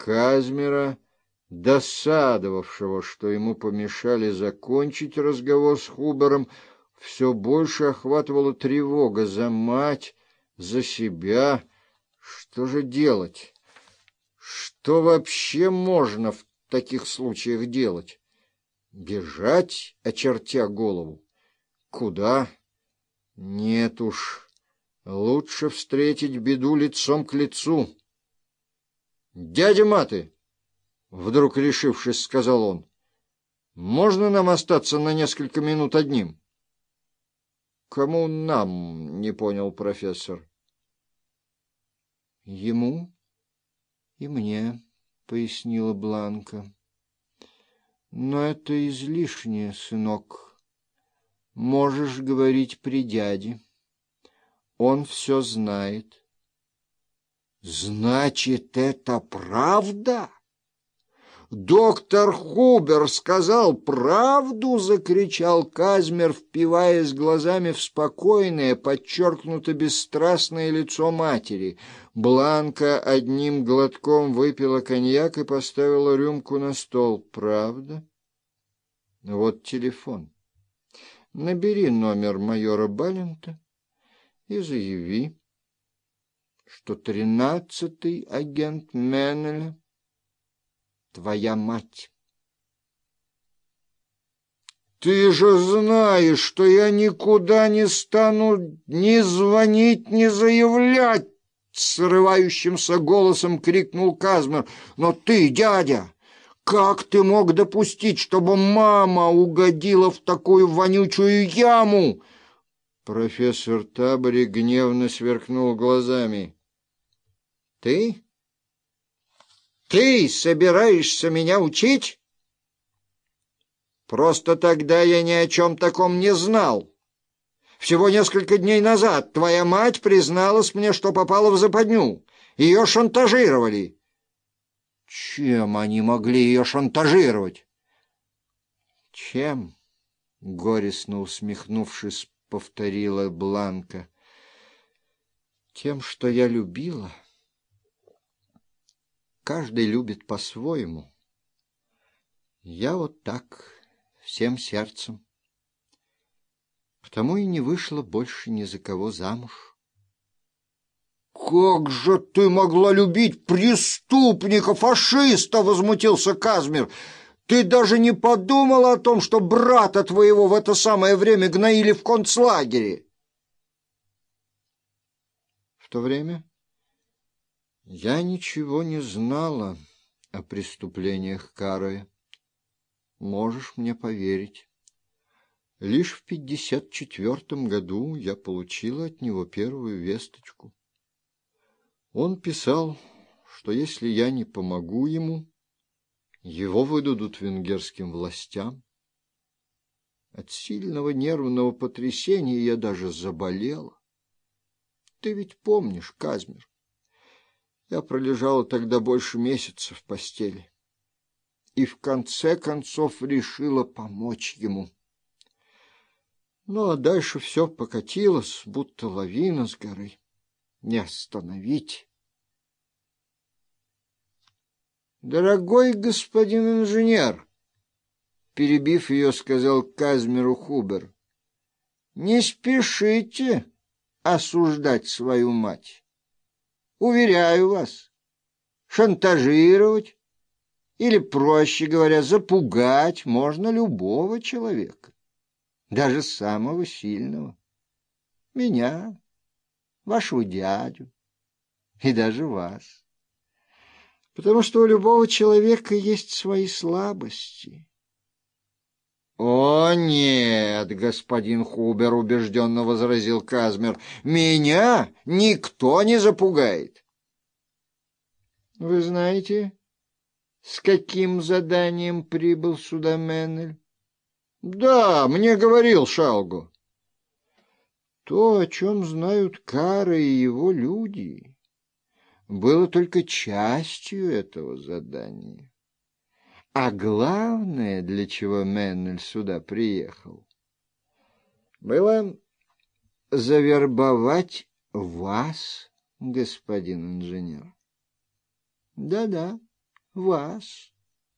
Казмера, досадовавшего, что ему помешали закончить разговор с Хубером, все больше охватывала тревога за мать, за себя. Что же делать? Что вообще можно в таких случаях делать? Бежать, очертя голову? Куда? Нет уж, лучше встретить беду лицом к лицу. «Дядя Маты!» — вдруг решившись, сказал он. «Можно нам остаться на несколько минут одним?» «Кому нам?» — не понял профессор. «Ему и мне», — пояснила Бланка. «Но это излишнее, сынок. Можешь говорить при дяде. Он все знает». Значит, это правда? Доктор Хубер сказал правду, закричал Казмер, впиваясь глазами в спокойное, подчеркнуто бесстрастное лицо матери. Бланка одним глотком выпила коньяк и поставила рюмку на стол. Правда? Вот телефон. Набери номер майора Балента и заяви что тринадцатый агент Меннеля — твоя мать. Ты же знаешь, что я никуда не стану ни звонить, ни заявлять, срывающимся голосом крикнул Казмер. Но ты, дядя, как ты мог допустить, чтобы мама угодила в такую вонючую яму? Профессор Табори гневно сверкнул глазами. Ты? Ты собираешься меня учить? Просто тогда я ни о чем таком не знал. Всего несколько дней назад твоя мать призналась мне, что попала в западню. Ее шантажировали. Чем они могли ее шантажировать? Чем? Горестно усмехнувшись, повторила Бланка. Тем, что я любила каждый любит по-своему. Я вот так, всем сердцем. Потому и не вышла больше ни за кого замуж. «Как же ты могла любить преступника, фашиста!» — возмутился Казмир. «Ты даже не подумала о том, что брата твоего в это самое время гноили в концлагере!» В то время я ничего не знала о преступлениях Кары. Можешь мне поверить. Лишь в пятьдесят четвертом году я получила от него первую весточку. Он писал, что если я не помогу ему, его выдадут венгерским властям. От сильного нервного потрясения я даже заболела. Ты ведь помнишь, Казмер? Я пролежала тогда больше месяца в постели и в конце концов решила помочь ему. Ну, а дальше все покатилось, будто лавина с горы. Не остановить. «Дорогой господин инженер!» Перебив ее, сказал Казмеру Хубер. «Не спешите осуждать свою мать. Уверяю вас, шантажировать или, проще говоря, запугать можно любого человека, даже самого сильного. Меня, вашего дядю и даже вас. Потому что у любого человека есть свои слабости. «О, нет, господин Хубер», — убежденно возразил Казмер, — «меня никто не запугает». «Вы знаете, с каким заданием прибыл сюда Меннель?» «Да, мне говорил Шалгу». «То, о чем знают Кара и его люди, было только частью этого задания». А главное, для чего Меннель сюда приехал, было завербовать вас, господин инженер. Да-да, вас.